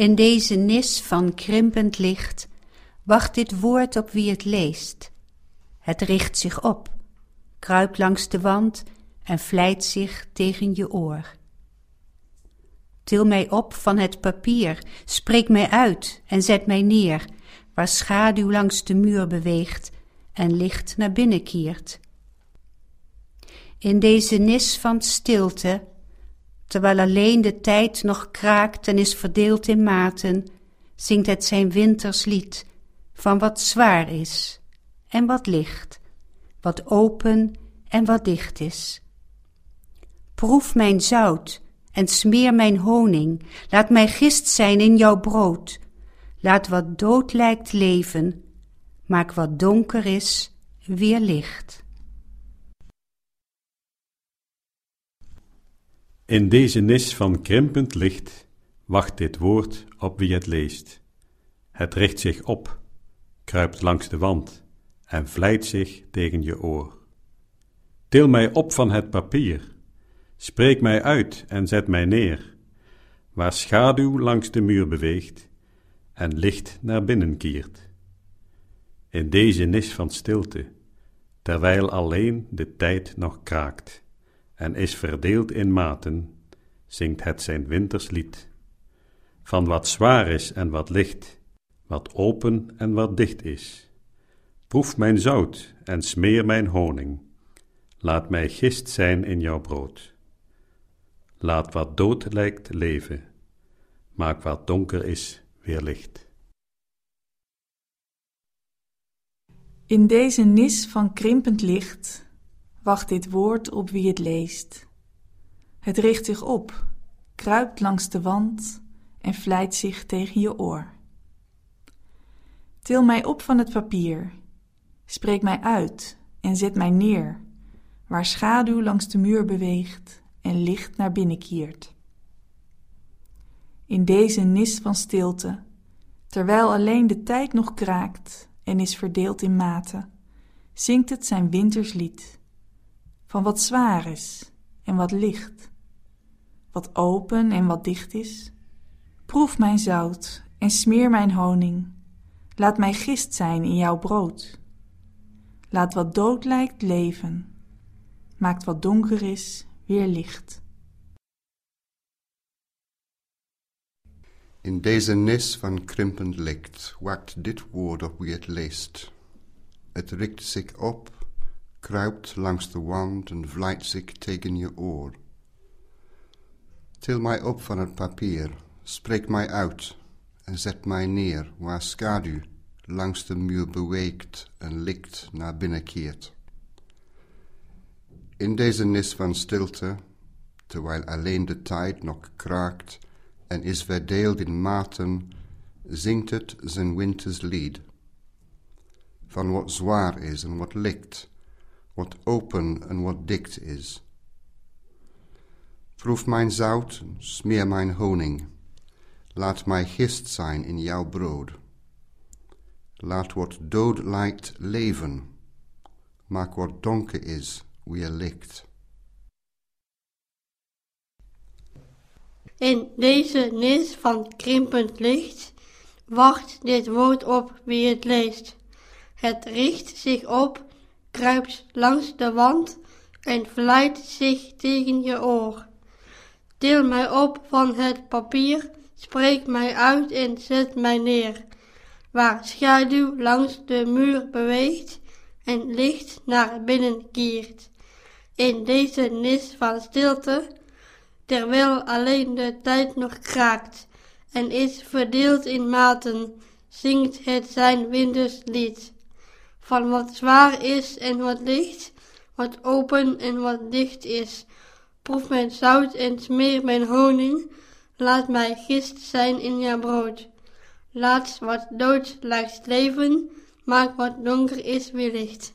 In deze nis van krimpend licht wacht dit woord op wie het leest. Het richt zich op, kruipt langs de wand en vlijt zich tegen je oor. Til mij op van het papier, spreek mij uit en zet mij neer, waar schaduw langs de muur beweegt en licht naar binnen kiert. In deze nis van stilte, terwijl alleen de tijd nog kraakt en is verdeeld in maten, zingt het zijn winterslied van wat zwaar is en wat licht, wat open en wat dicht is. Proef mijn zout en smeer mijn honing, laat mij gist zijn in jouw brood. Laat wat dood lijkt leven, maak wat donker is weer licht. In deze nis van krimpend licht wacht dit woord op wie het leest. Het richt zich op, kruipt langs de wand en vlijt zich tegen je oor. Til mij op van het papier, spreek mij uit en zet mij neer, waar schaduw langs de muur beweegt en licht naar binnen kiert. In deze nis van stilte, terwijl alleen de tijd nog kraakt en is verdeeld in maten, zingt het zijn winterslied. Van wat zwaar is en wat licht, wat open en wat dicht is. Proef mijn zout en smeer mijn honing. Laat mij gist zijn in jouw brood. Laat wat dood lijkt leven. Maak wat donker is weer licht. In deze nis van krimpend licht wacht dit woord op wie het leest. Het richt zich op, kruipt langs de wand en vlijt zich tegen je oor. Til mij op van het papier, spreek mij uit en zet mij neer, waar schaduw langs de muur beweegt en licht naar binnen kiert. In deze nis van stilte, terwijl alleen de tijd nog kraakt en is verdeeld in maten, zingt het zijn winterslied van wat zwaar is en wat licht, wat open en wat dicht is. Proef mijn zout en smeer mijn honing. Laat mij gist zijn in jouw brood. Laat wat dood lijkt leven. Maakt wat donker is weer licht. In deze nis van krimpend licht wacht dit woord op wie het leest. Het richt zich op kruipt langs de wand en vlijt zich tegen je oor. Til mij op van het papier, spreek mij uit en zet mij neer waar schaduw langs de muur beweegt en licht naar binnen keert. In deze nis van stilte, terwijl alleen de tijd nog kraakt en is verdeeld in maten, zingt het zijn winters lied. Van wat zwaar is en wat licht, wat open en wat dikt is. Proef mijn zout, smeer mijn honing. Laat mij gist zijn in jouw brood. Laat wat dood lijkt leven. Maak wat donker is weer licht. In deze nis van krimpend licht wacht dit woord op wie het leest. Het richt zich op kruipt langs de wand en vlijt zich tegen je oor. Til mij op van het papier, spreek mij uit en zet mij neer, waar schaduw langs de muur beweegt en licht naar binnen kiert. In deze nis van stilte, terwijl alleen de tijd nog kraakt en is verdeeld in maten, zingt het zijn winterslied van wat zwaar is en wat licht, wat open en wat dicht is. Proef mijn zout en smeer mijn honing, laat mij gist zijn in jouw brood. Laat wat dood lijkt leven, maak wat donker is weer licht.